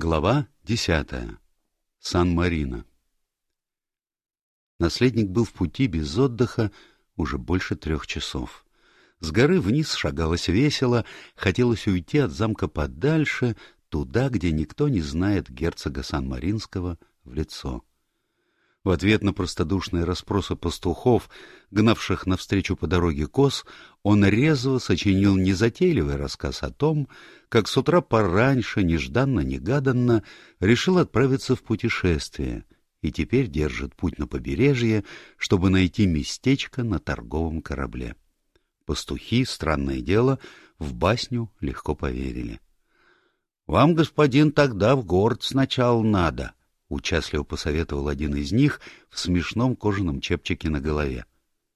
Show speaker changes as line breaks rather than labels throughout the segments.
Глава десятая. Сан-Марино. Наследник был в пути без отдыха уже больше трех часов. С горы вниз шагалось весело, хотелось уйти от замка подальше, туда, где никто не знает герцога Сан-Маринского в лицо. В ответ на простодушные расспросы пастухов, гнавших навстречу по дороге коз, он резво сочинил незатейливый рассказ о том, как с утра пораньше, нежданно-негаданно, решил отправиться в путешествие и теперь держит путь на побережье, чтобы найти местечко на торговом корабле. Пастухи, странное дело, в басню легко поверили. — Вам, господин, тогда в город сначала надо, — участливо посоветовал один из них в смешном кожаном чепчике на голове.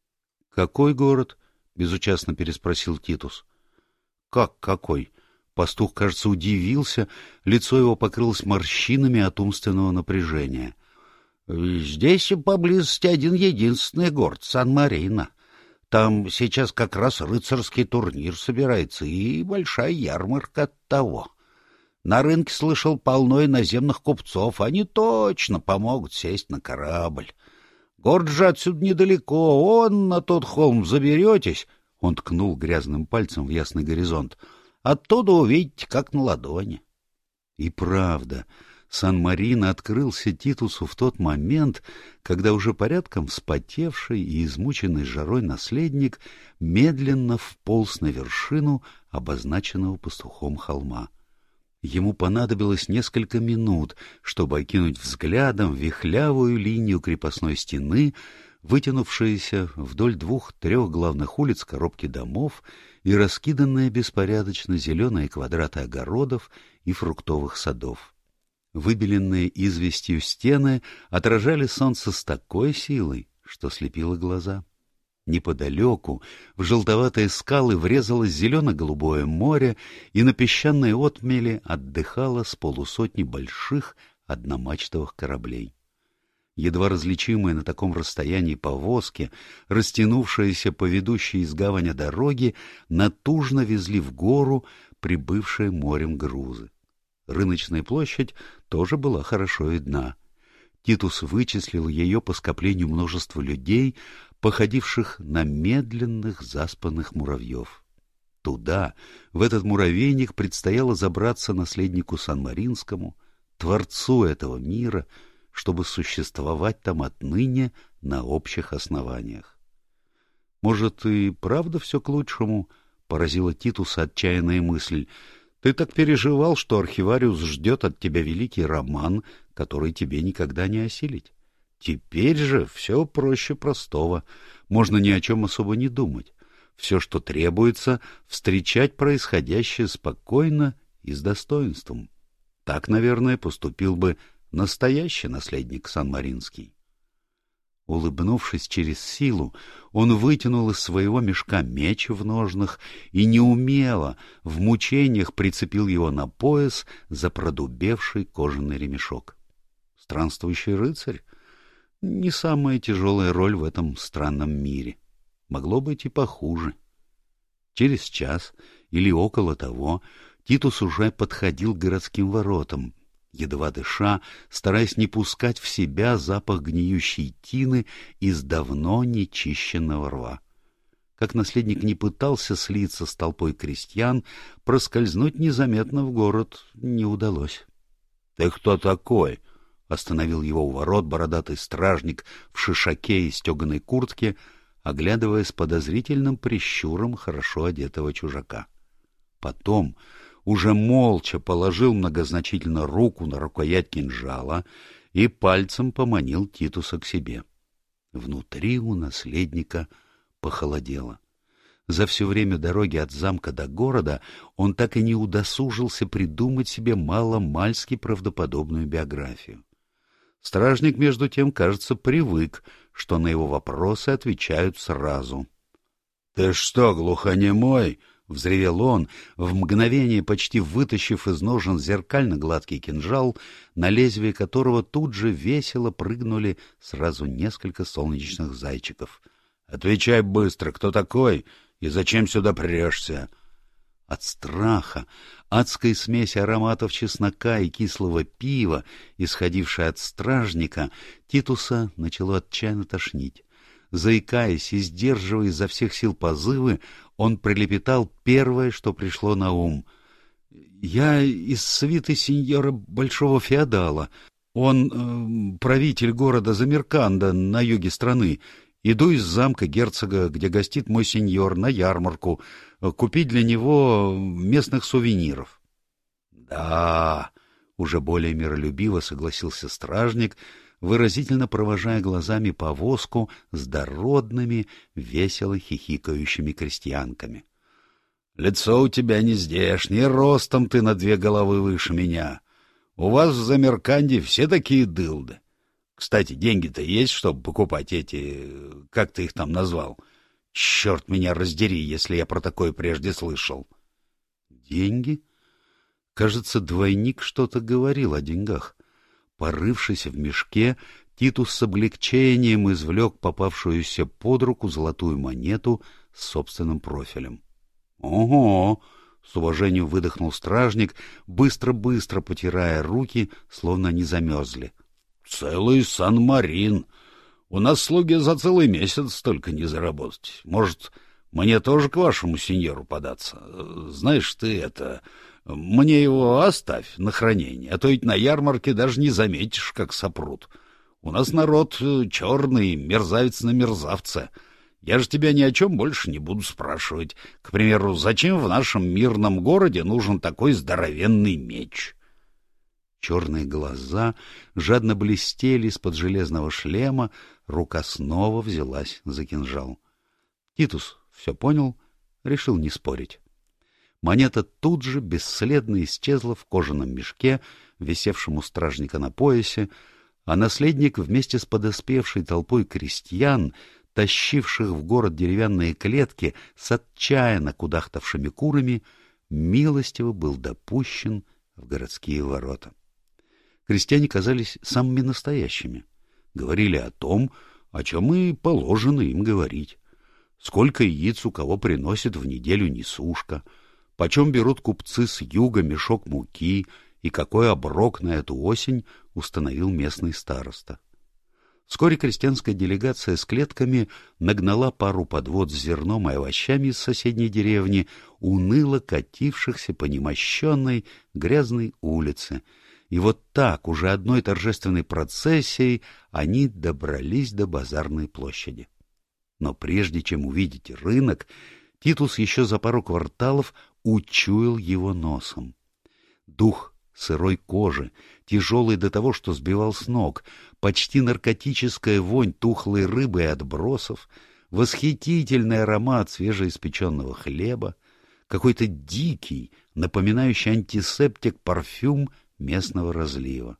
— Какой город? — безучастно переспросил Титус. — Как какой? Пастух, кажется, удивился, лицо его покрылось морщинами от умственного напряжения. — Здесь поблизости один единственный город — Сан-Марино. Там сейчас как раз рыцарский турнир собирается и большая ярмарка от того. На рынке слышал полно иноземных купцов. Они точно помогут сесть на корабль. Город же отсюда недалеко. Он на тот холм заберетесь. Он ткнул грязным пальцем в ясный горизонт. Оттуда увидите, как на ладони. И правда, Сан-Марино открылся Титусу в тот момент, когда уже порядком вспотевший и измученный жарой наследник медленно вполз на вершину обозначенного пастухом холма. Ему понадобилось несколько минут, чтобы окинуть взглядом вихлявую линию крепостной стены, вытянувшиеся вдоль двух-трех главных улиц коробки домов и раскиданные беспорядочно зеленые квадраты огородов и фруктовых садов. Выбеленные известью стены отражали солнце с такой силой, что слепило глаза. Неподалеку в желтоватые скалы врезалось зелено-голубое море, и на песчаной отмеле отдыхало с полусотни больших одномачтовых кораблей. Едва различимые на таком расстоянии повозки, растянувшиеся по ведущей из гаваня дороги, натужно везли в гору прибывшие морем грузы. Рыночная площадь тоже была хорошо видна. Титус вычислил ее по скоплению множества людей, походивших на медленных заспанных муравьев. Туда, в этот муравейник, предстояло забраться наследнику Сан-Маринскому, творцу этого мира, чтобы существовать там отныне на общих основаниях. «Может, и правда все к лучшему?» — поразила Титуса отчаянная мысль. «Ты так переживал, что архивариус ждет от тебя великий роман, который тебе никогда не осилить. Теперь же все проще простого. Можно ни о чем особо не думать. Все, что требуется, встречать происходящее спокойно и с достоинством. Так, наверное, поступил бы настоящий наследник Сан-Маринский. Улыбнувшись через силу, он вытянул из своего мешка меч в ножнах и неумело, в мучениях прицепил его на пояс за продубевший кожаный ремешок. Странствующий рыцарь? Не самая тяжелая роль в этом странном мире. Могло быть и похуже. Через час или около того Титус уже подходил к городским воротам, едва дыша, стараясь не пускать в себя запах гниющей тины из давно нечищенного рва. Как наследник не пытался слиться с толпой крестьян, проскользнуть незаметно в город не удалось. — Ты кто такой? Остановил его у ворот бородатый стражник в шишаке и стеганой куртке, оглядывая с подозрительным прищуром хорошо одетого чужака. Потом уже молча положил многозначительно руку на рукоять кинжала и пальцем поманил Титуса к себе. Внутри у наследника похолодело. За все время дороги от замка до города он так и не удосужился придумать себе мало-мальски правдоподобную биографию. Стражник, между тем, кажется, привык, что на его вопросы отвечают сразу. — Ты что, глухонемой? — взревел он, в мгновение почти вытащив из ножен зеркально гладкий кинжал, на лезвие которого тут же весело прыгнули сразу несколько солнечных зайчиков. — Отвечай быстро, кто такой и зачем сюда прешься? — От страха, адской смеси ароматов чеснока и кислого пива, исходившей от стражника, Титуса начало отчаянно тошнить. Заикаясь и сдерживая изо всех сил позывы, он прилепетал первое, что пришло на ум. «Я из свиты сеньора Большого Феодала. Он э, правитель города Замерканда на юге страны. Иду из замка герцога, где гостит мой сеньор, на ярмарку, э, купить для него местных сувениров. — Да, — уже более миролюбиво согласился стражник, выразительно провожая глазами повозку с дородными, весело хихикающими крестьянками. — Лицо у тебя не здешнее, ростом ты на две головы выше меня. У вас в Замерканде все такие дылды. Кстати, деньги-то есть, чтобы покупать эти... Как ты их там назвал? Черт меня раздери, если я про такое прежде слышал. Деньги? Кажется, двойник что-то говорил о деньгах. Порывшись в мешке, Титус с облегчением извлек попавшуюся под руку золотую монету с собственным профилем. — Ого! — с уважением выдохнул стражник, быстро-быстро потирая руки, словно они замерзли. — Целый Сан-Марин. У нас слуги за целый месяц столько не заработать. Может, мне тоже к вашему сеньору податься? Знаешь, ты это... Мне его оставь на хранение, а то ведь на ярмарке даже не заметишь, как сопрут. У нас народ э, черный, мерзавец на мерзавца. Я же тебя ни о чем больше не буду спрашивать. К примеру, зачем в нашем мирном городе нужен такой здоровенный меч?» Черные глаза жадно блестели из-под железного шлема, рука снова взялась за кинжал. Титус все понял, решил не спорить. Монета тут же бесследно исчезла в кожаном мешке, висевшем у стражника на поясе, а наследник вместе с подоспевшей толпой крестьян, тащивших в город деревянные клетки с отчаянно кудахтавшими курами, милостиво был допущен в городские ворота крестьяне казались самыми настоящими. Говорили о том, о чем и положено им говорить. Сколько яиц у кого приносит в неделю несушка, почем берут купцы с юга мешок муки и какой оброк на эту осень установил местный староста. Вскоре крестьянская делегация с клетками нагнала пару подвод с зерном и овощами из соседней деревни, уныло катившихся по немощенной грязной улице, и вот так, уже одной торжественной процессией, они добрались до базарной площади. Но прежде чем увидеть рынок, Титус еще за пару кварталов учуял его носом. Дух сырой кожи, тяжелый до того, что сбивал с ног, почти наркотическая вонь тухлой рыбы и отбросов, восхитительный аромат свежеиспеченного хлеба, какой-то дикий, напоминающий антисептик парфюм местного разлива.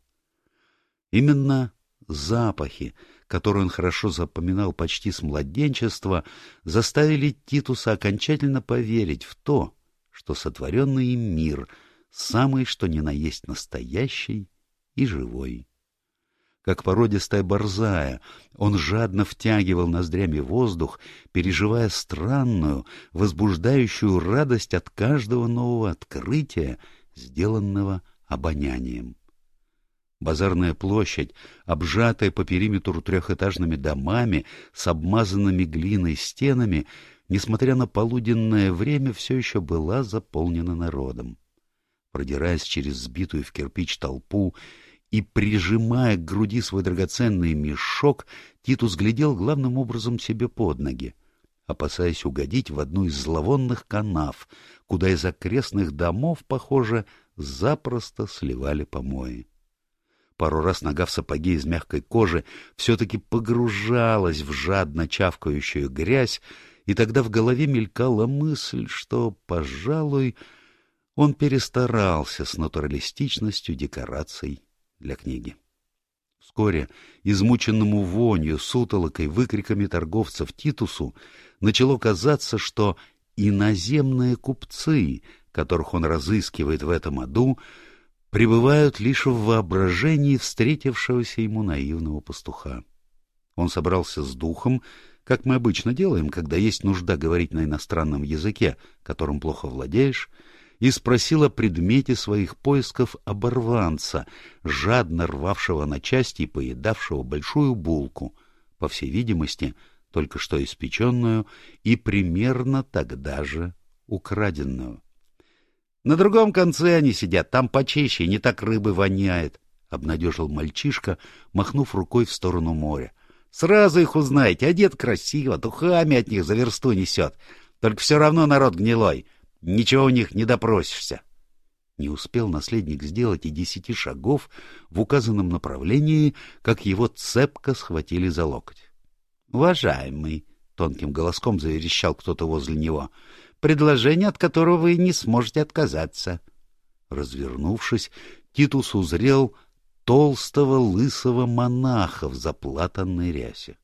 Именно запахи, которые он хорошо запоминал почти с младенчества, заставили Титуса окончательно поверить в то, что сотворенный им мир самый что ни на есть настоящий и живой. Как породистая борзая, он жадно втягивал ноздрями воздух, переживая странную, возбуждающую радость от каждого нового открытия, сделанного обонянием. Базарная площадь, обжатая по периметру трехэтажными домами с обмазанными глиной стенами, несмотря на полуденное время, все еще была заполнена народом. Продираясь через сбитую в кирпич толпу и прижимая к груди свой драгоценный мешок, Титус глядел главным образом себе под ноги, опасаясь угодить в одну из зловонных канав, куда из окрестных домов, похоже, запросто сливали помои. Пару раз нога в сапоге из мягкой кожи все-таки погружалась в жадно чавкающую грязь, и тогда в голове мелькала мысль, что, пожалуй, он перестарался с натуралистичностью декораций для книги. Вскоре, измученному вонью, сутолокой, выкриками торговцев Титусу, начало казаться, что иноземные купцы — которых он разыскивает в этом аду, пребывают лишь в воображении встретившегося ему наивного пастуха. Он собрался с духом, как мы обычно делаем, когда есть нужда говорить на иностранном языке, которым плохо владеешь, и спросил о предмете своих поисков оборванца, жадно рвавшего на части и поедавшего большую булку, по всей видимости, только что испеченную и примерно тогда же украденную. На другом конце они сидят, там почище, не так рыбы воняет, — обнадежил мальчишка, махнув рукой в сторону моря. — Сразу их узнаете, одет красиво, духами от них за версту несет. Только все равно народ гнилой, ничего у них не допросишься. Не успел наследник сделать и десяти шагов в указанном направлении, как его цепко схватили за локоть. — Уважаемый, — тонким голоском заверещал кто-то возле него, — предложение, от которого вы не сможете отказаться. Развернувшись, Титус узрел толстого лысого монаха в заплатанной рясе.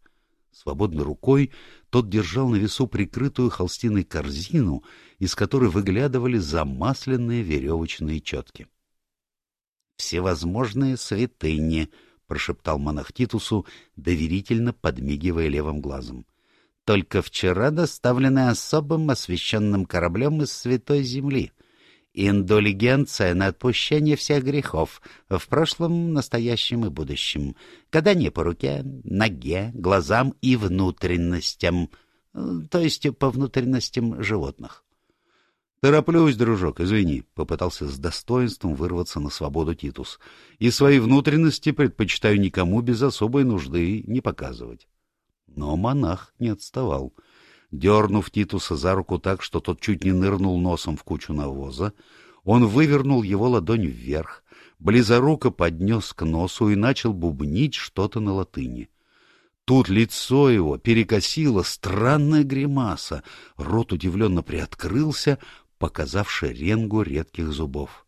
Свободной рукой тот держал на весу прикрытую холстиной корзину, из которой выглядывали замасленные веревочные четки. — Всевозможные святыни! — прошептал монах Титусу, доверительно подмигивая левым глазом. — только вчера доставлены особым освященным кораблем из Святой Земли. Индулигенция на отпущение всех грехов в прошлом, настоящем и будущем. Гадание по руке, ноге, глазам и внутренностям, то есть по внутренностям животных. — Тороплюсь, дружок, извини, — попытался с достоинством вырваться на свободу Титус. — И свои внутренности предпочитаю никому без особой нужды не показывать. Но монах не отставал. Дернув Титуса за руку так, что тот чуть не нырнул носом в кучу навоза, он вывернул его ладонь вверх, близоруко поднес к носу и начал бубнить что-то на латыни. Тут лицо его перекосило странная гримаса, рот удивленно приоткрылся, показав шеренгу редких зубов.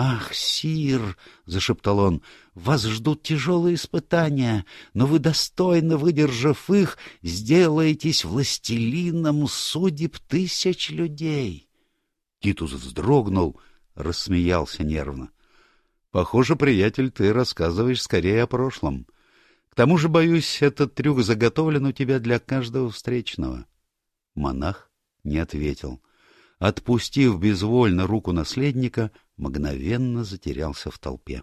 «Ах, сир!» — зашептал он. «Вас ждут тяжелые испытания, но вы, достойно выдержав их, сделаетесь властелином судеб тысяч людей». Титус вздрогнул, рассмеялся нервно. «Похоже, приятель, ты рассказываешь скорее о прошлом. К тому же, боюсь, этот трюк заготовлен у тебя для каждого встречного». Монах не ответил. Отпустив безвольно руку наследника, — мгновенно затерялся в толпе.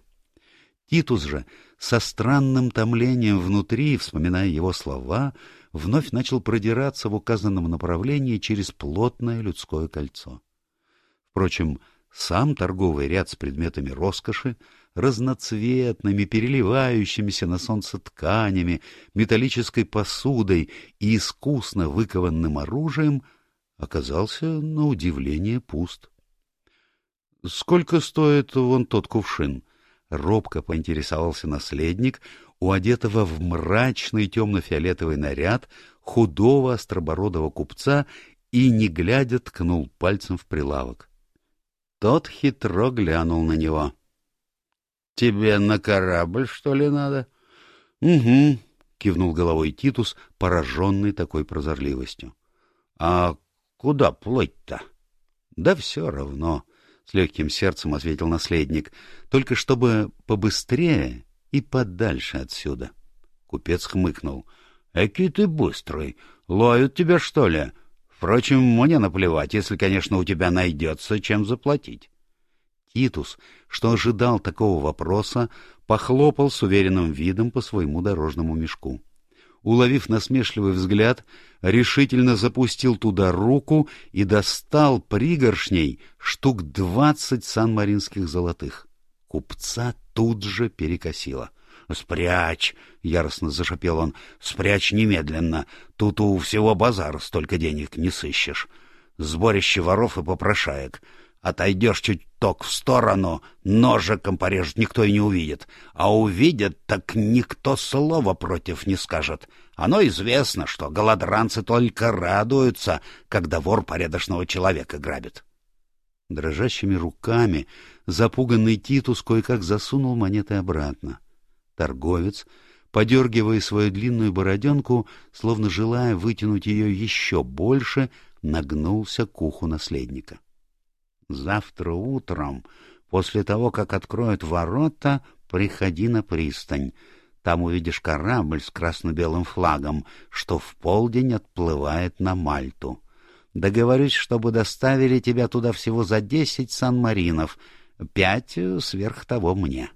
Титус же, со странным томлением внутри, вспоминая его слова, вновь начал продираться в указанном направлении через плотное людское кольцо. Впрочем, сам торговый ряд с предметами роскоши, разноцветными, переливающимися на солнце тканями, металлической посудой и искусно выкованным оружием, оказался на удивление пуст. — Сколько стоит вон тот кувшин? — робко поинтересовался наследник, у одетого в мрачный темно-фиолетовый наряд худого остробородого купца и, не глядя, ткнул пальцем в прилавок. Тот хитро глянул на него. — Тебе на корабль, что ли, надо? — Угу, — кивнул головой Титус, пораженный такой прозорливостью. — А куда плыть-то? — Да все равно. —— с легким сердцем ответил наследник, — только чтобы побыстрее и подальше отсюда. Купец хмыкнул. — Эки ты быстрый. Ловят тебя, что ли? Впрочем, мне наплевать, если, конечно, у тебя найдется, чем заплатить. Титус, что ожидал такого вопроса, похлопал с уверенным видом по своему дорожному мешку уловив насмешливый взгляд, решительно запустил туда руку и достал пригоршней штук двадцать сан-маринских золотых. Купца тут же перекосило. «Спрячь!» — яростно зашипел он. «Спрячь немедленно! Тут у всего базара столько денег не сыщешь. Сборище воров и попрошаек. Отойдешь чуть ток в сторону, ножиком порежет, никто и не увидит. А увидят, так никто слова против не скажет. Оно известно, что голодранцы только радуются, когда вор порядочного человека грабит. Дрожащими руками запуганный Титус кое-как засунул монеты обратно. Торговец, подергивая свою длинную бороденку, словно желая вытянуть ее еще больше, нагнулся к уху наследника. Завтра утром, после того, как откроют ворота, приходи на пристань. Там увидишь корабль с красно-белым флагом, что в полдень отплывает на Мальту. Договорюсь, чтобы доставили тебя туда всего за десять сан-маринов, пять сверх того мне.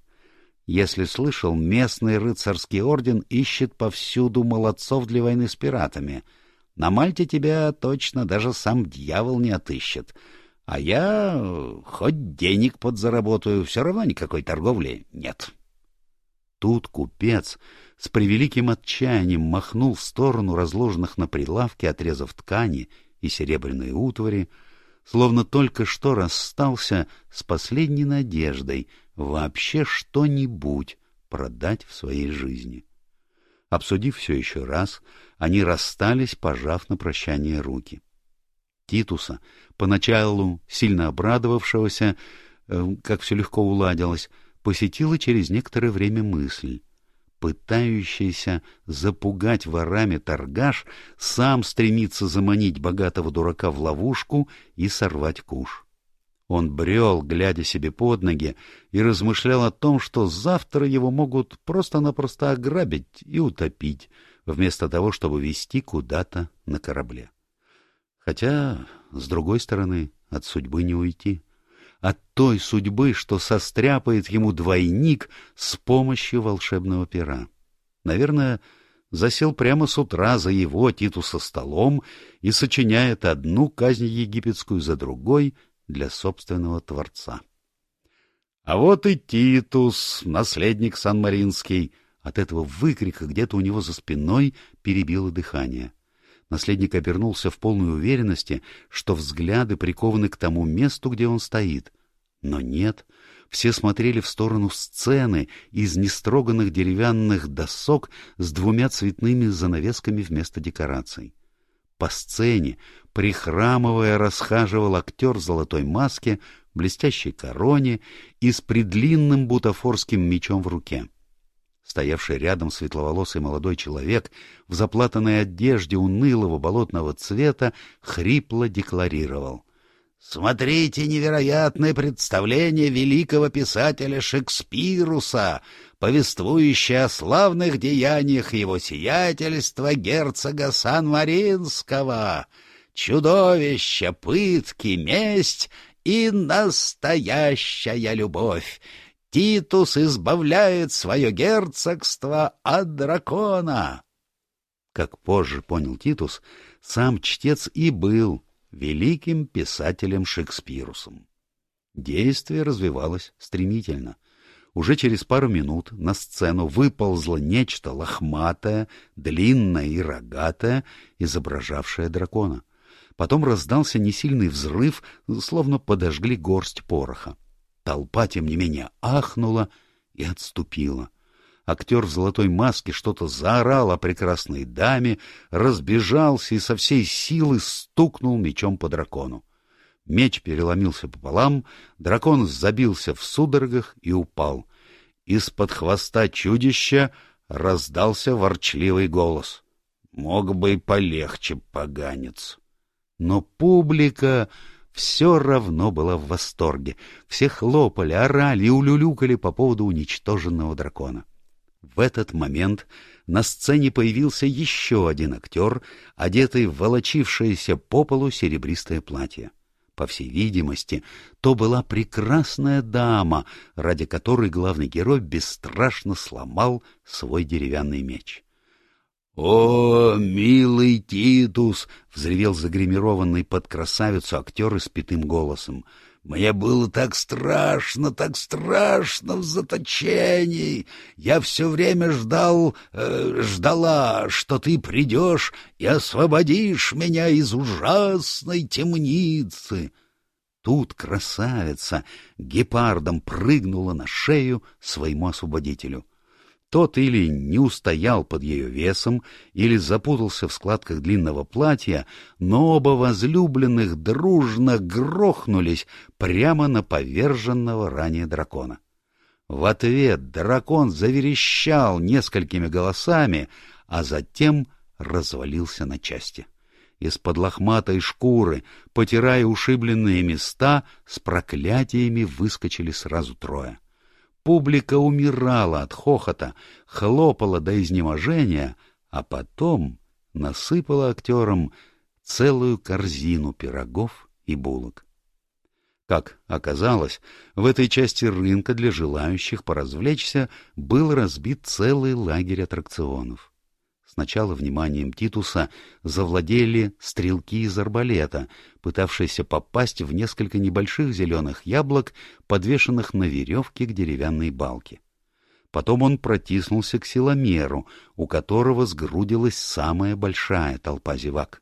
Если слышал, местный рыцарский орден ищет повсюду молодцов для войны с пиратами. На Мальте тебя точно даже сам дьявол не отыщет. А я хоть денег подзаработаю, все равно никакой торговли нет. Тут купец с превеликим отчаянием махнул в сторону разложенных на прилавке отрезов ткани и серебряной утвари, словно только что расстался с последней надеждой вообще что-нибудь продать в своей жизни. Обсудив все еще раз, они расстались, пожав на прощание руки. Титуса, поначалу сильно обрадовавшегося, э, как все легко уладилось, посетила через некоторое время мысль. Пытающийся запугать ворами торгаш сам стремится заманить богатого дурака в ловушку и сорвать куш. Он брел, глядя себе под ноги, и размышлял о том, что завтра его могут просто-напросто ограбить и утопить, вместо того, чтобы везти куда-то на корабле. Хотя, с другой стороны, от судьбы не уйти. От той судьбы, что состряпает ему двойник с помощью волшебного пера. Наверное, засел прямо с утра за его Титуса столом и сочиняет одну казнь египетскую за другой — для собственного Творца. А вот и Титус, наследник Сан-Маринский. От этого выкрика где-то у него за спиной перебило дыхание. Наследник обернулся в полной уверенности, что взгляды прикованы к тому месту, где он стоит. Но нет, все смотрели в сторону сцены из нестроганных деревянных досок с двумя цветными занавесками вместо декораций. По сцене, прихрамывая, расхаживал актер в золотой маске, блестящей короне и с предлинным бутафорским мечом в руке. Стоявший рядом светловолосый молодой человек в заплатанной одежде унылого болотного цвета хрипло декларировал. «Смотрите невероятное представление великого писателя Шекспируса, повествующее о славных деяниях его сиятельства герцога Сан-Маринского!» чудовища, пытки, месть и настоящая любовь. Титус избавляет свое герцогство от дракона. Как позже понял Титус, сам чтец и был великим писателем Шекспирусом. Действие развивалось стремительно. Уже через пару минут на сцену выползло нечто лохматое, длинное и рогатое, изображавшее дракона. Потом раздался несильный взрыв, словно подожгли горсть пороха. Толпа, тем не менее, ахнула и отступила. Актер в золотой маске что-то заорал о прекрасной даме, разбежался и со всей силы стукнул мечом по дракону. Меч переломился пополам, дракон забился в судорогах и упал. Из-под хвоста чудища раздался ворчливый голос. «Мог бы и полегче, поганец!» Но публика все равно была в восторге. Все хлопали, орали и улюлюкали по поводу уничтоженного дракона. В этот момент на сцене появился еще один актер, одетый в волочившееся по полу серебристое платье. По всей видимости, то была прекрасная дама, ради которой главный герой бесстрашно сломал свой деревянный меч. «О, милый Титус!» — взревел загримированный под красавицу актер испитым голосом. «Мне было так страшно, так страшно в заточении! Я все время ждал, э, ждала, что ты придешь и освободишь меня из ужасной темницы!» Тут красавица гепардом прыгнула на шею своему освободителю. Тот или не устоял под ее весом, или запутался в складках длинного платья, но оба возлюбленных дружно грохнулись прямо на поверженного ранее дракона. В ответ дракон заверещал несколькими голосами, а затем развалился на части. Из-под лохматой шкуры, потирая ушибленные места, с проклятиями выскочили сразу трое — Публика умирала от хохота, хлопала до изнеможения, а потом насыпала актерам целую корзину пирогов и булок. Как оказалось, в этой части рынка для желающих поразвлечься был разбит целый лагерь аттракционов. Сначала вниманием Титуса завладели стрелки из арбалета, пытавшиеся попасть в несколько небольших зеленых яблок, подвешенных на веревке к деревянной балке. Потом он протиснулся к силомеру, у которого сгрудилась самая большая толпа зевак.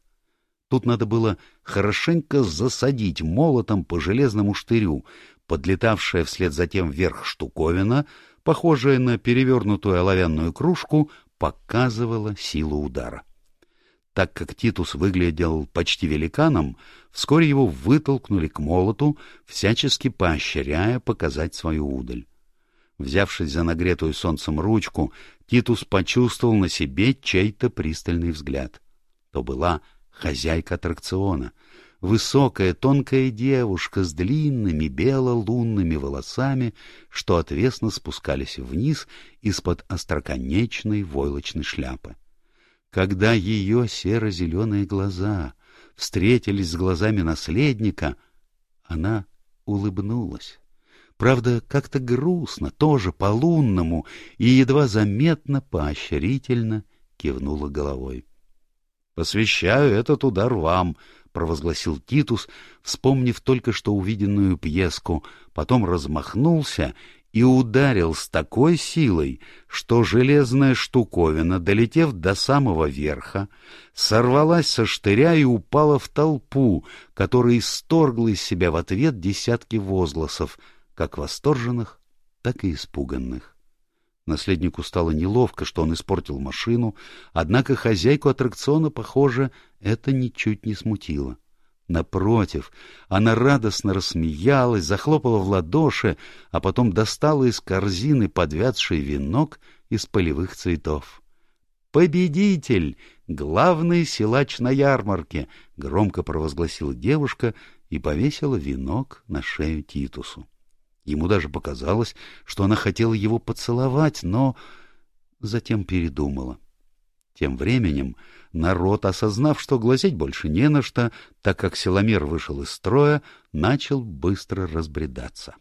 Тут надо было хорошенько засадить молотом по железному штырю, подлетавшая вслед за тем вверх штуковина, похожая на перевернутую оловянную кружку, показывала силу удара. Так как Титус выглядел почти великаном, вскоре его вытолкнули к молоту, всячески поощряя показать свою удаль. Взявшись за нагретую солнцем ручку, Титус почувствовал на себе чей-то пристальный взгляд. То была хозяйка аттракциона, высокая тонкая девушка с длинными бело-лунными волосами, что отвесно спускались вниз из-под остроконечной войлочной шляпы. Когда ее серо-зеленые глаза встретились с глазами наследника, она улыбнулась. Правда, как-то грустно, тоже по-лунному, и едва заметно, поощрительно кивнула головой. «Посвящаю этот удар вам», — провозгласил Титус, вспомнив только что увиденную пьеску, потом размахнулся и ударил с такой силой, что железная штуковина, долетев до самого верха, сорвалась со штыря и упала в толпу, которая исторгла из себя в ответ десятки возгласов, как восторженных, так и испуганных. Наследнику стало неловко, что он испортил машину, однако хозяйку аттракциона, похоже, это ничуть не смутило. Напротив, она радостно рассмеялась, захлопала в ладоши, а потом достала из корзины подвядший венок из полевых цветов. «Победитель! Главный силач на ярмарке!» — громко провозгласила девушка и повесила венок на шею Титусу. Ему даже показалось, что она хотела его поцеловать, но затем передумала. Тем временем народ, осознав, что глазеть больше не на что, так как силомер вышел из строя, начал быстро разбредаться.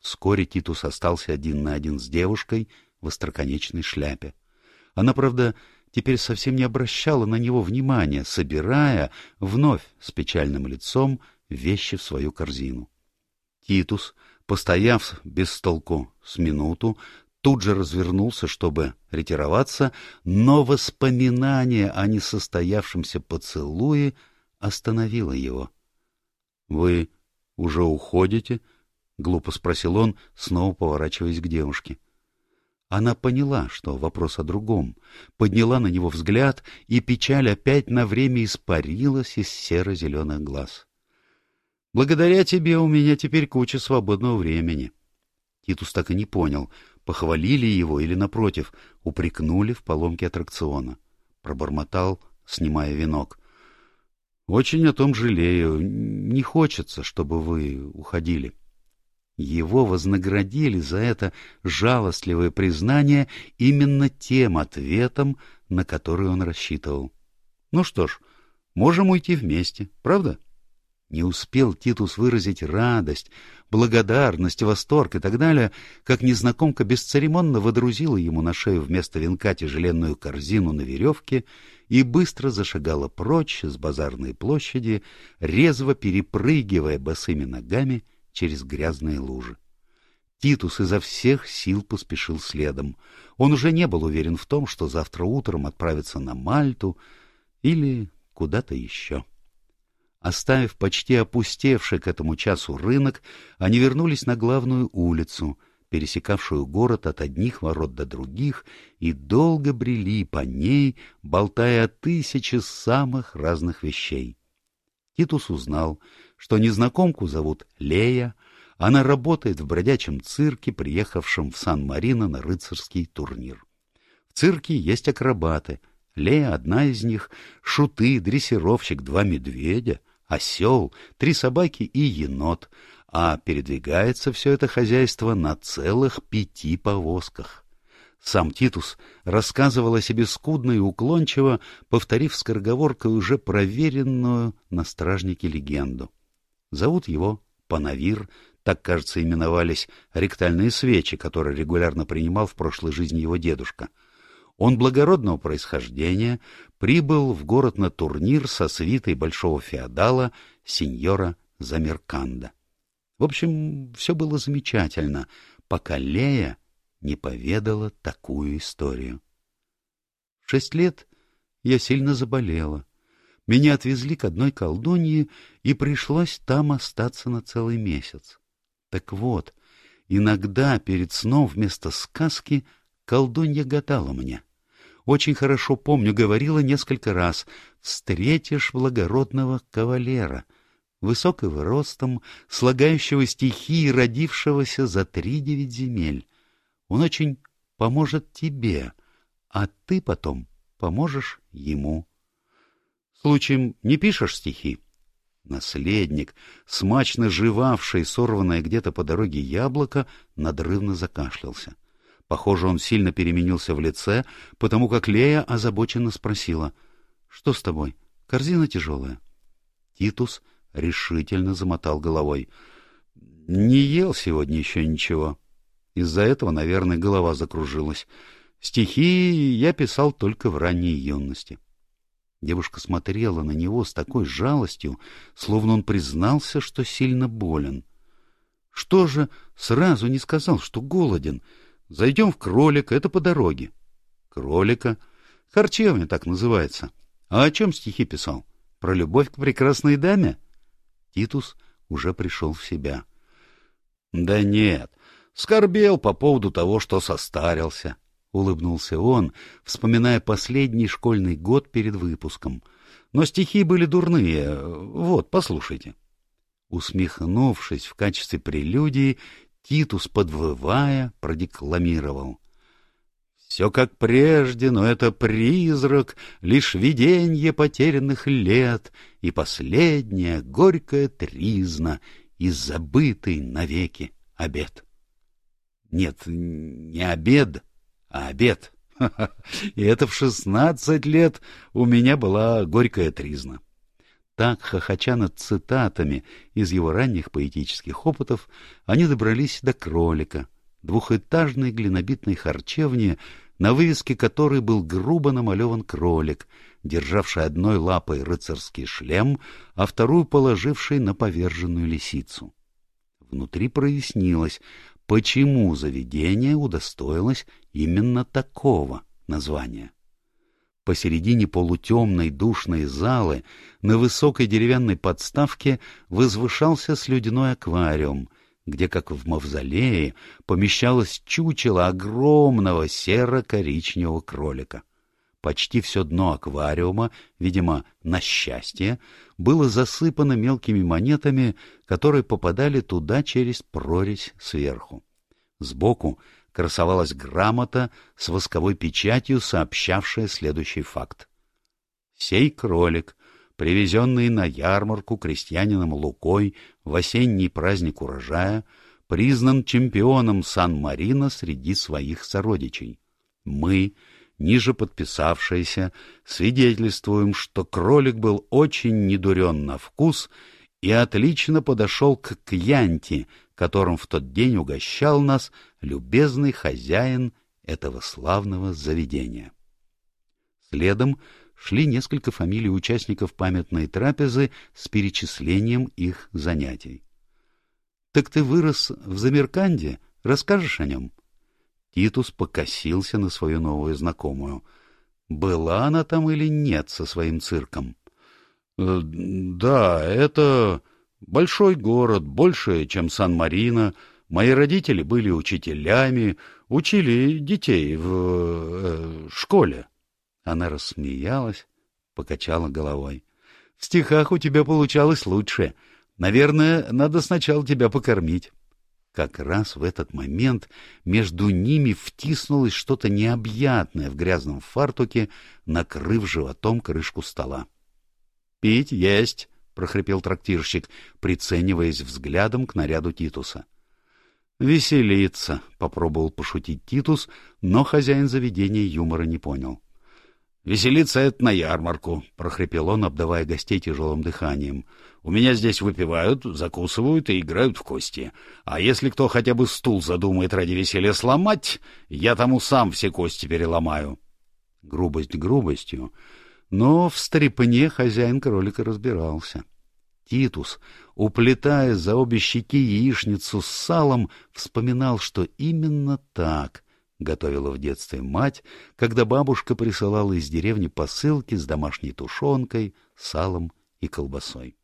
Вскоре Титус остался один на один с девушкой в остроконечной шляпе. Она, правда, теперь совсем не обращала на него внимания, собирая, вновь с печальным лицом, вещи в свою корзину. Титус Постояв без толку с минуту, тут же развернулся, чтобы ретироваться, но воспоминание о несостоявшемся поцелуе остановило его. — Вы уже уходите? — глупо спросил он, снова поворачиваясь к девушке. Она поняла, что вопрос о другом, подняла на него взгляд, и печаль опять на время испарилась из серо-зеленых глаз. Благодаря тебе у меня теперь куча свободного времени. Титус так и не понял, похвалили его или, напротив, упрекнули в поломке аттракциона. Пробормотал, снимая венок. Очень о том жалею. Не хочется, чтобы вы уходили. Его вознаградили за это жалостливое признание именно тем ответом, на который он рассчитывал. Ну что ж, можем уйти вместе, правда? — не успел Титус выразить радость, благодарность, восторг и так далее, как незнакомка бесцеремонно водрузила ему на шею вместо венка тяжеленную корзину на веревке и быстро зашагала прочь с базарной площади, резво перепрыгивая босыми ногами через грязные лужи. Титус изо всех сил поспешил следом. Он уже не был уверен в том, что завтра утром отправится на Мальту или куда-то еще. Оставив почти опустевший к этому часу рынок, они вернулись на главную улицу, пересекавшую город от одних ворот до других, и долго брели по ней, болтая о тысяче самых разных вещей. Титус узнал, что незнакомку зовут Лея, она работает в бродячем цирке, приехавшем в Сан-Марино на рыцарский турнир. В цирке есть акробаты, Лея одна из них, шуты, дрессировщик, два медведя — осел, три собаки и енот, а передвигается все это хозяйство на целых пяти повозках. Сам Титус рассказывал о себе скудно и уклончиво, повторив скороговоркой уже проверенную на стражнике легенду. Зовут его Панавир, так, кажется, именовались ректальные свечи, которые регулярно принимал в прошлой жизни его дедушка. Он благородного происхождения прибыл в город на турнир со свитой большого феодала сеньора Замерканда. В общем, все было замечательно, пока Лея не поведала такую историю. В шесть лет я сильно заболела. Меня отвезли к одной колдунье, и пришлось там остаться на целый месяц. Так вот, иногда перед сном вместо сказки колдунья гадала мне. Очень хорошо помню, говорила несколько раз «Встретишь благородного кавалера», высокого ростом, слагающего стихи и родившегося за три девять земель. Он очень поможет тебе, а ты потом поможешь ему. Случаем не пишешь стихи? Наследник, смачно жевавший сорванное где-то по дороге яблоко, надрывно закашлялся. Похоже, он сильно переменился в лице, потому как Лея озабоченно спросила, «Что с тобой? Корзина тяжелая?» Титус решительно замотал головой. «Не ел сегодня еще ничего. Из-за этого, наверное, голова закружилась. Стихи я писал только в ранней юности». Девушка смотрела на него с такой жалостью, словно он признался, что сильно болен. Что же сразу не сказал, что голоден? Зайдем в кролика, это по дороге. Кролика? Харчевня так называется. А о чем стихи писал? Про любовь к прекрасной даме? Титус уже пришел в себя. Да нет, скорбел по поводу того, что состарился улыбнулся он, вспоминая последний школьный год перед выпуском. Но стихи были дурные. Вот, послушайте. Усмехнувшись в качестве прелюдии, Титус, подвывая, продекламировал. Все как прежде, но это призрак, лишь виденье потерянных лет и последняя горькая тризна и забытый навеки обед. Нет, не обед, а обед. И это в шестнадцать лет у меня была горькая тризна. Так, хохоча над цитатами из его ранних поэтических опытов, они добрались до кролика, двухэтажной глинобитной харчевни, на вывеске которой был грубо намалеван кролик, державший одной лапой рыцарский шлем, а вторую положивший на поверженную лисицу. Внутри прояснилось, почему заведение удостоилось именно такого названия. Посередине полутемной душной залы на высокой деревянной подставке возвышался слюдяной аквариум, где, как в мавзолее, помещалось чучело огромного серо-коричневого кролика. Почти все дно аквариума, видимо, на счастье, было засыпано мелкими монетами, которые попадали туда через прорезь сверху. Сбоку красовалась грамота с восковой печатью, сообщавшая следующий факт. Сей кролик, привезенный на ярмарку крестьянином Лукой в осенний праздник урожая, признан чемпионом Сан-Марино среди своих сородичей. Мы — ниже подписавшиеся, свидетельствуем, что кролик был очень недурен на вкус и отлично подошел к кьянти, которым в тот день угощал нас любезный хозяин этого славного заведения. Следом шли несколько фамилий участников памятной трапезы с перечислением их занятий. — Так ты вырос в Замерканде? Расскажешь о нем? — Титус покосился на свою новую знакомую. Была она там или нет со своим цирком? «Э, — Да, это большой город, больше, чем Сан-Марино. Мои родители были учителями, учили детей в э, школе. Она рассмеялась, покачала головой. — В стихах у тебя получалось лучше. Наверное, надо сначала тебя покормить. Как раз в этот момент между ними втиснулось что-то необъятное в грязном фартуке, накрыв животом крышку стола. — Пить есть, — прохрипел трактирщик, прицениваясь взглядом к наряду Титуса. «Веселиться», — попробовал пошутить Титус, но хозяин заведения юмора не понял. «Веселиться — это на ярмарку», — прохрипел он, обдавая гостей тяжелым дыханием. «У меня здесь выпивают, закусывают и играют в кости. А если кто хотя бы стул задумает ради веселья сломать, я тому сам все кости переломаю». Грубость грубостью, но в стрепне хозяин кролика разбирался. Титус, уплетая за обе щеки яичницу с салом, вспоминал, что именно так готовила в детстве мать, когда бабушка присылала из деревни посылки с домашней тушенкой, салом и колбасой.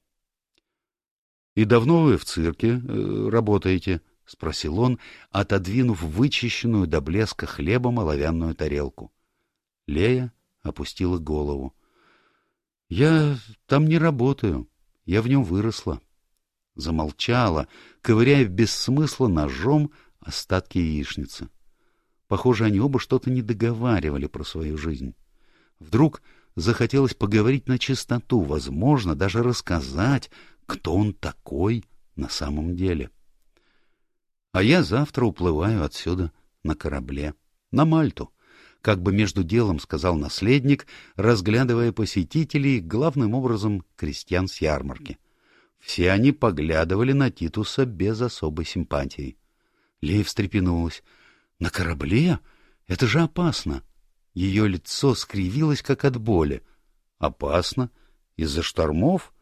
— И давно вы в цирке э, работаете? — спросил он, отодвинув вычищенную до блеска хлебом оловянную тарелку. Лея опустила голову. — Я там не работаю. Я в нем выросла. Замолчала, ковыряя без смысла ножом остатки яичницы. Похоже, они оба что-то не договаривали про свою жизнь. Вдруг захотелось поговорить на чистоту, возможно, даже рассказать, кто он такой на самом деле. А я завтра уплываю отсюда на корабле, на Мальту, как бы между делом сказал наследник, разглядывая посетителей, главным образом крестьян с ярмарки. Все они поглядывали на Титуса без особой симпатии. Лея встрепенулась — на корабле? Это же опасно. Ее лицо скривилось, как от боли. Опасно? Из-за штормов?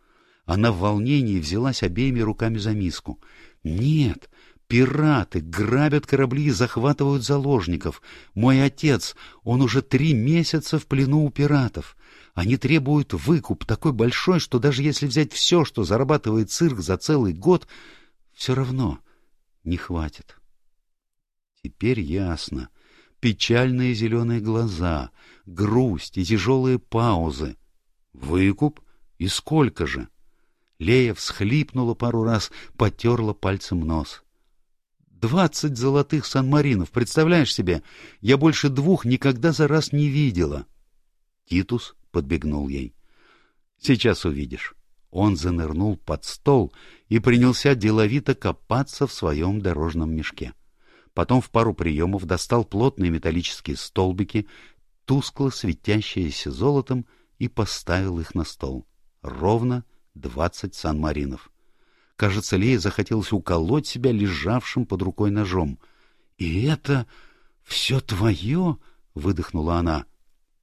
Она в волнении взялась обеими руками за миску. Нет, пираты грабят корабли и захватывают заложников. Мой отец, он уже три месяца в плену у пиратов. Они требуют выкуп такой большой, что даже если взять все, что зарабатывает цирк за целый год, все равно не хватит. Теперь ясно. Печальные зеленые глаза, грусть и тяжелые паузы. Выкуп? И сколько же? Лея всхлипнула пару раз, потерла пальцем нос. Двадцать золотых санмаринов, представляешь себе? Я больше двух никогда за раз не видела. Титус подбегнул ей. Сейчас увидишь. Он занырнул под стол и принялся деловито копаться в своем дорожном мешке. Потом в пару приемов достал плотные металлические столбики, тускло светящиеся золотом, и поставил их на стол. Ровно двадцать санмаринов. Кажется, Лее захотелось уколоть себя лежавшим под рукой ножом. — И это все твое? — выдохнула она.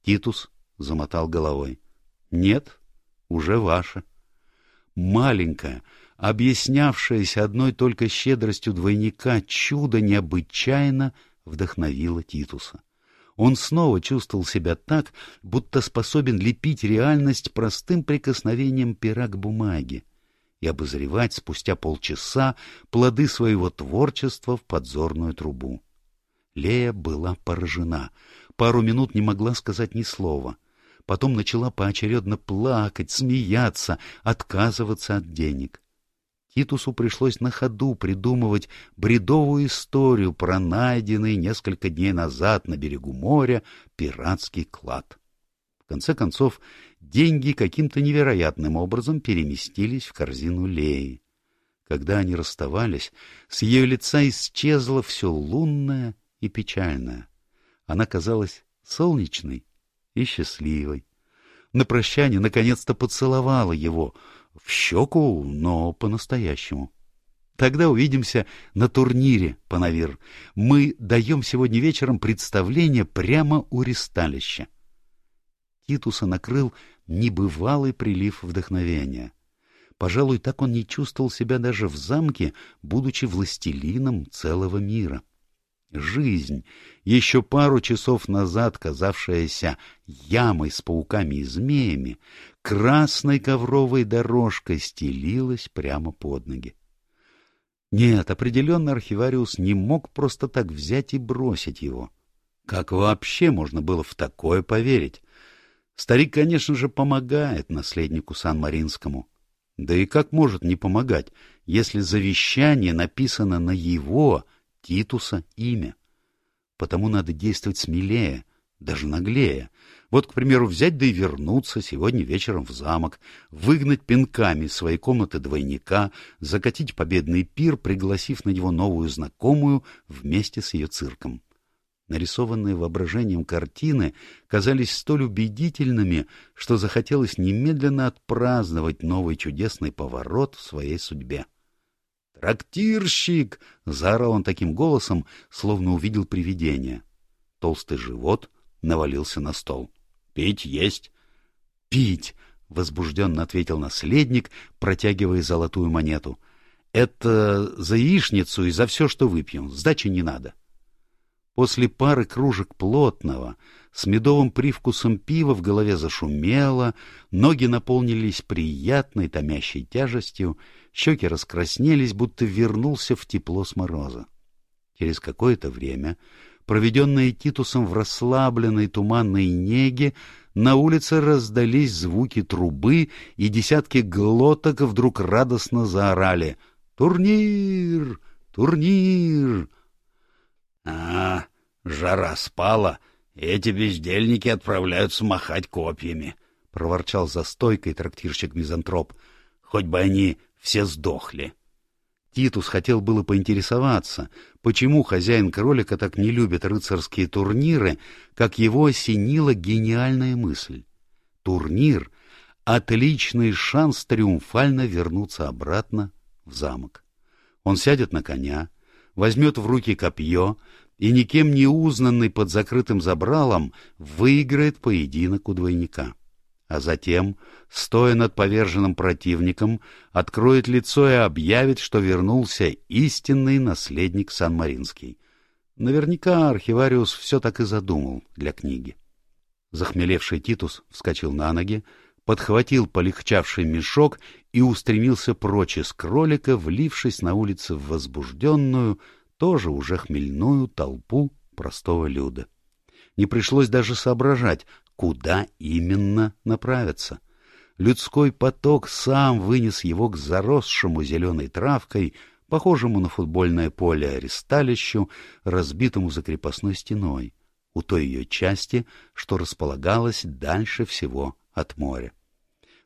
Титус замотал головой. — Нет, уже ваше. Маленькая, объяснявшееся одной только щедростью двойника, чудо необычайно вдохновило Титуса. Он снова чувствовал себя так, будто способен лепить реальность простым прикосновением пера к бумаге и обозревать спустя полчаса плоды своего творчества в подзорную трубу. Лея была поражена, пару минут не могла сказать ни слова. Потом начала поочередно плакать, смеяться, отказываться от денег. Титусу пришлось на ходу придумывать бредовую историю про найденный несколько дней назад на берегу моря пиратский клад. В конце концов, деньги каким-то невероятным образом переместились в корзину Леи. Когда они расставались, с ее лица исчезло все лунное и печальное. Она казалась солнечной и счастливой. На прощание наконец-то поцеловала его — в щеку, но по-настоящему. Тогда увидимся на турнире, Панавир. Мы даем сегодня вечером представление прямо у ристалища. Титуса накрыл небывалый прилив вдохновения. Пожалуй, так он не чувствовал себя даже в замке, будучи властелином целого мира. Жизнь, еще пару часов назад казавшаяся ямой с пауками и змеями, красной ковровой дорожкой стелилась прямо под ноги. Нет, определенно архивариус не мог просто так взять и бросить его. Как вообще можно было в такое поверить? Старик, конечно же, помогает наследнику Сан-Маринскому. Да и как может не помогать, если завещание написано на его, Титуса, имя? Потому надо действовать смелее, даже наглее. Вот, к примеру, взять да и вернуться сегодня вечером в замок, выгнать пинками из своей комнаты двойника, закатить победный пир, пригласив на него новую знакомую вместе с ее цирком. Нарисованные воображением картины казались столь убедительными, что захотелось немедленно отпраздновать новый чудесный поворот в своей судьбе. «Трактирщик!» — заорал он таким голосом, словно увидел привидение. Толстый живот навалился на стол. «Пить есть?» «Пить!» — возбужденно ответил наследник, протягивая золотую монету. «Это за яичницу и за все, что выпьем. Сдачи не надо». После пары кружек плотного, с медовым привкусом пива в голове зашумело, ноги наполнились приятной томящей тяжестью, щеки раскраснелись, будто вернулся в тепло с мороза. Через какое-то время, проведенное Титусом в расслабленной туманной неге, на улице раздались звуки трубы, и десятки глоток вдруг радостно заорали «Турнир! Турнир!» А, жара спала, эти бездельники отправляются махать копьями, — проворчал за стойкой трактирщик-мизантроп. — Хоть бы они все сдохли. Титус хотел было поинтересоваться, почему хозяин кролика так не любит рыцарские турниры, как его осенила гениальная мысль. Турнир — отличный шанс триумфально вернуться обратно в замок. Он сядет на коня, возьмет в руки копье и, никем не узнанный под закрытым забралом, выиграет поединок у двойника. А затем, стоя над поверженным противником, откроет лицо и объявит, что вернулся истинный наследник Сан-Маринский. Наверняка архивариус все так и задумал для книги. Захмелевший Титус вскочил на ноги, подхватил полегчавший мешок и устремился прочь из кролика, влившись на улице в возбужденную, тоже уже хмельную толпу простого люда. Не пришлось даже соображать, куда именно направиться. Людской поток сам вынес его к заросшему зеленой травкой, похожему на футбольное поле аресталищу, разбитому за крепостной стеной, у той ее части, что располагалась дальше всего от моря.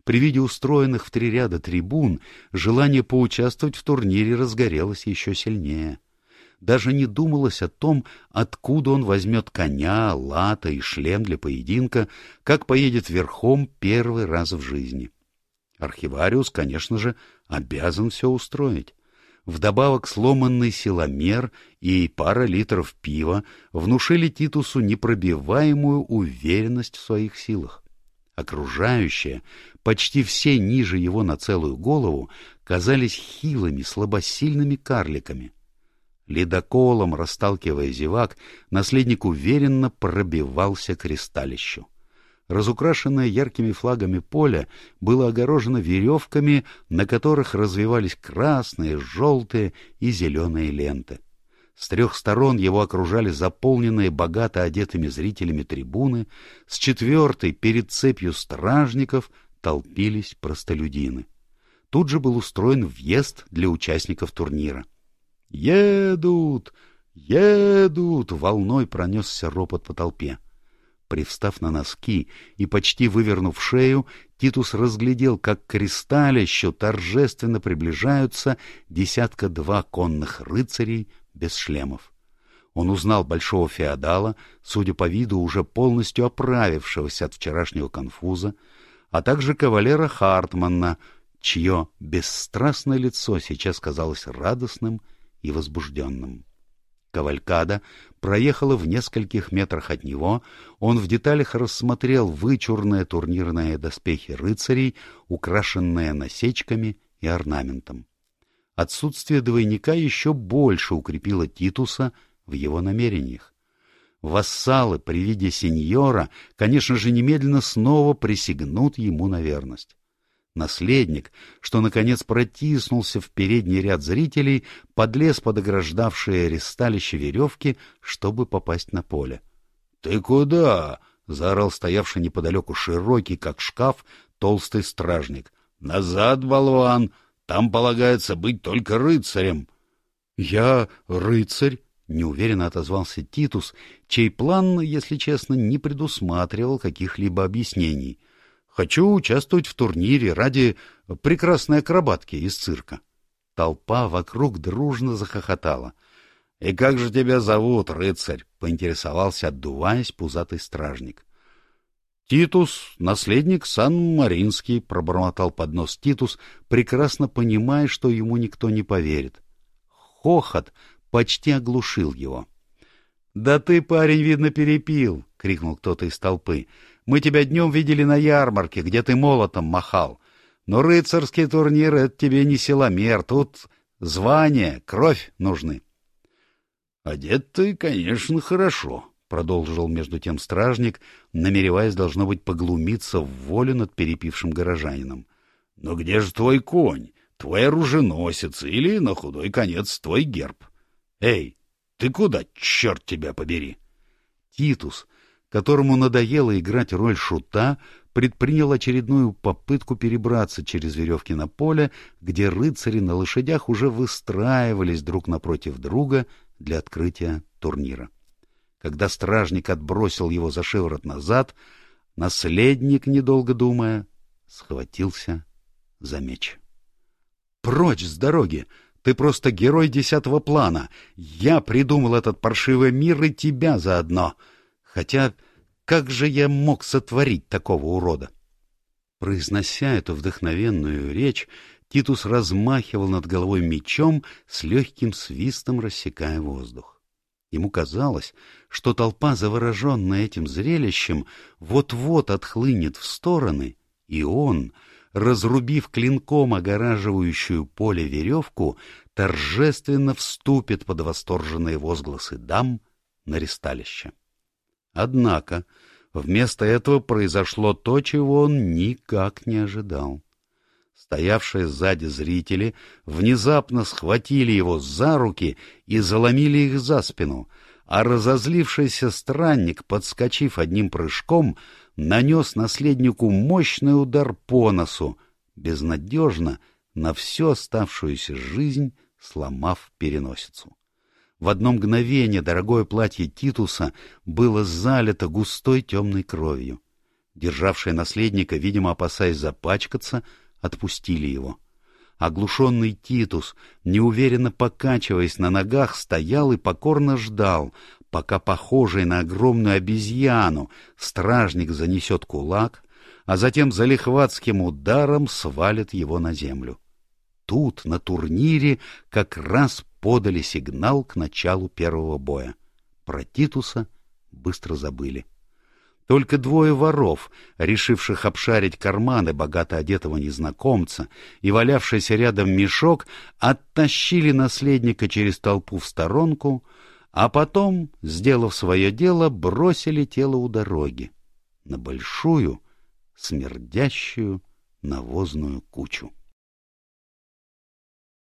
При виде устроенных в три ряда трибун желание поучаствовать в турнире разгорелось еще сильнее. Даже не думалось о том, откуда он возьмет коня, лата и шлем для поединка, как поедет верхом первый раз в жизни. Архивариус, конечно же, обязан все устроить. Вдобавок сломанный силомер и пара литров пива внушили Титусу непробиваемую уверенность в своих силах. Окружающие, почти все ниже его на целую голову, казались хилыми, слабосильными карликами. Ледоколом, расталкивая зевак, наследник уверенно пробивался к ристалищу. Разукрашенное яркими флагами поле было огорожено веревками, на которых развивались красные, желтые и зеленые ленты. С трех сторон его окружали заполненные богато одетыми зрителями трибуны, с четвертой перед цепью стражников толпились простолюдины. Тут же был устроен въезд для участников турнира. «Едут! Едут!» — волной пронесся ропот по толпе. Привстав на носки и почти вывернув шею, Титус разглядел, как к торжественно приближаются десятка-два конных рыцарей без шлемов. Он узнал большого феодала, судя по виду, уже полностью оправившегося от вчерашнего конфуза, а также кавалера Хартманна, чье бесстрастное лицо сейчас казалось радостным и возбужденным. Кавалькада проехала в нескольких метрах от него, он в деталях рассмотрел вычурные турнирные доспехи рыцарей, украшенные насечками и орнаментом. Отсутствие двойника еще больше укрепило Титуса в его намерениях. Вассалы при виде сеньора, конечно же, немедленно снова присягнут ему на верность. Наследник, что, наконец, протиснулся в передний ряд зрителей, подлез под ограждавшие ресталище веревки, чтобы попасть на поле. — Ты куда? — заорал стоявший неподалеку широкий, как шкаф, толстый стражник. — Назад, болван! Там полагается быть только рыцарем. — Я рыцарь, — неуверенно отозвался Титус, чей план, если честно, не предусматривал каких-либо объяснений. «Хочу участвовать в турнире ради прекрасной акробатки из цирка». Толпа вокруг дружно захохотала. «И как же тебя зовут, рыцарь?» — поинтересовался, отдуваясь, пузатый стражник. «Титус, наследник Сан-Маринский», — пробормотал под нос Титус, прекрасно понимая, что ему никто не поверит. Хохот почти оглушил его. «Да ты, парень, видно, перепил!» — крикнул кто-то из толпы. «Мы тебя днем видели на ярмарке, где ты молотом махал. Но рыцарские турниры — это тебе не силомер, тут звание, кровь нужны». «Одет ты, конечно, хорошо», — продолжил между тем стражник, намереваясь, должно быть, поглумиться в волю над перепившим горожанином. «Но где же твой конь, твой оруженосец или, на худой конец, твой герб? Эй, ты куда, черт тебя побери?» Титус, которому надоело играть роль шута, предпринял очередную попытку перебраться через веревки на поле, где рыцари на лошадях уже выстраивались друг напротив друга для открытия турнира. Когда стражник отбросил его за шиворот назад, наследник, недолго думая, схватился за меч. «Прочь с дороги! Ты просто герой десятого плана! Я придумал этот паршивый мир и тебя заодно! Хотя как же я мог сотворить такого урода?» Произнося эту вдохновенную речь, Титус размахивал над головой мечом с легким свистом, рассекая воздух. Ему казалось, что толпа, завороженная этим зрелищем, вот-вот отхлынет в стороны, и он, разрубив клинком огораживающую поле веревку, торжественно вступит под восторженные возгласы дам на ресталище. Однако вместо этого произошло то, чего он никак не ожидал. Стоявшие сзади зрители внезапно схватили его за руки и заломили их за спину, а разозлившийся странник, подскочив одним прыжком, нанес наследнику мощный удар по носу, безнадежно на всю оставшуюся жизнь сломав переносицу. В одно мгновение дорогое платье Титуса было залито густой темной кровью. Державшие наследника, видимо, опасаясь запачкаться, отпустили его. Оглушенный Титус, неуверенно покачиваясь на ногах, стоял и покорно ждал, пока похожий на огромную обезьяну стражник занесет кулак, а затем за лихватским ударом свалит его на землю. Тут, на турнире, как раз подали сигнал к началу первого боя. Про Титуса быстро забыли. Только двое воров, решивших обшарить карманы богато одетого незнакомца и валявшийся рядом мешок, оттащили наследника через толпу в сторонку, а потом, сделав свое дело, бросили тело у дороги на большую, смердящую навозную кучу.